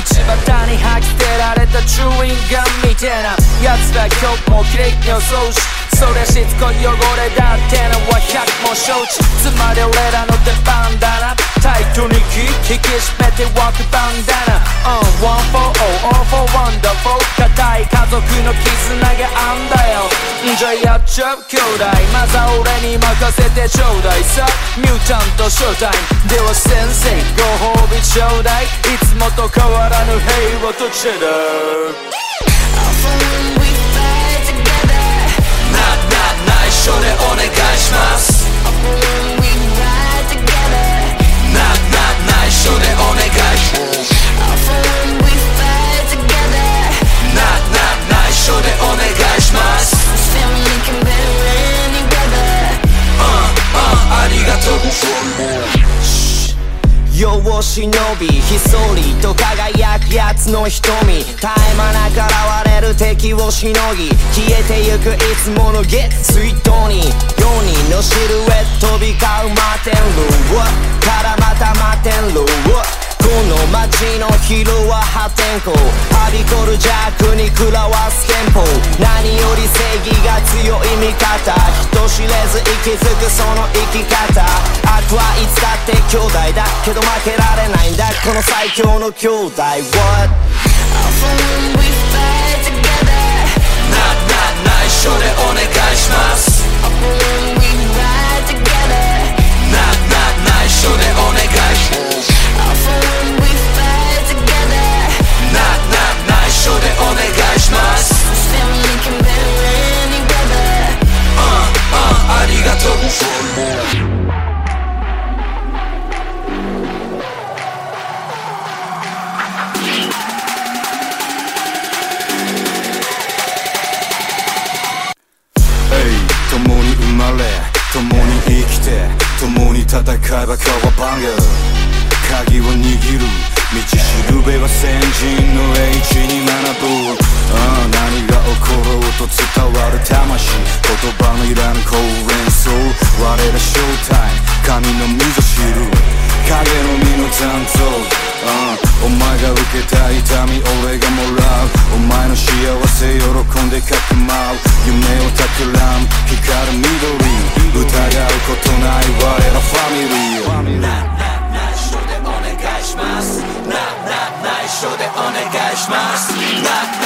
端に吐き捨てられたチューインガンみたいな。奴ら今日も綺麗に予想しそりゃしつこい汚れだってのは100も承知。つまり俺らの出番だな。タイトに引き締めてワークバンダナ。Uh, one for all, all for wonderful 固い家族の絆があんだよ。じゃやっちゃう兄弟。まずは俺に任せてちょうだい。さミュータントショータイムでは先生ご褒美ちょうだい。いつもと変わらぬ平和とチェダー。を忍びひっそりと輝く奴の瞳。絶え間なく現れる敵をしのぎ消えてゆくいつものゲッツイートに4人のシルエット飛び交う摩天楼からまた摩天楼この街の昼は破天荒。はびこる邪悪に食らわす憲法。強い味方。人知れず息づくその生き方。あとはいつだって兄弟だ。けど負けられないんだ。この最強の兄弟。What? まれ共に生きて共に戦えば川番が鍵を握る道しるべは先人の英知に学ぶ、uh, 何が起ころうと伝わる魂。言葉のいらぬ公演奏我ら正体神の溝知る。影の身の残像。お前が受けた痛み俺がもらう。お前の幸せ喜んでかくまう。夢をたくらん光る緑。疑うことない我らファミリー。なな内緒でお願いします。なな内緒でお願いします。なな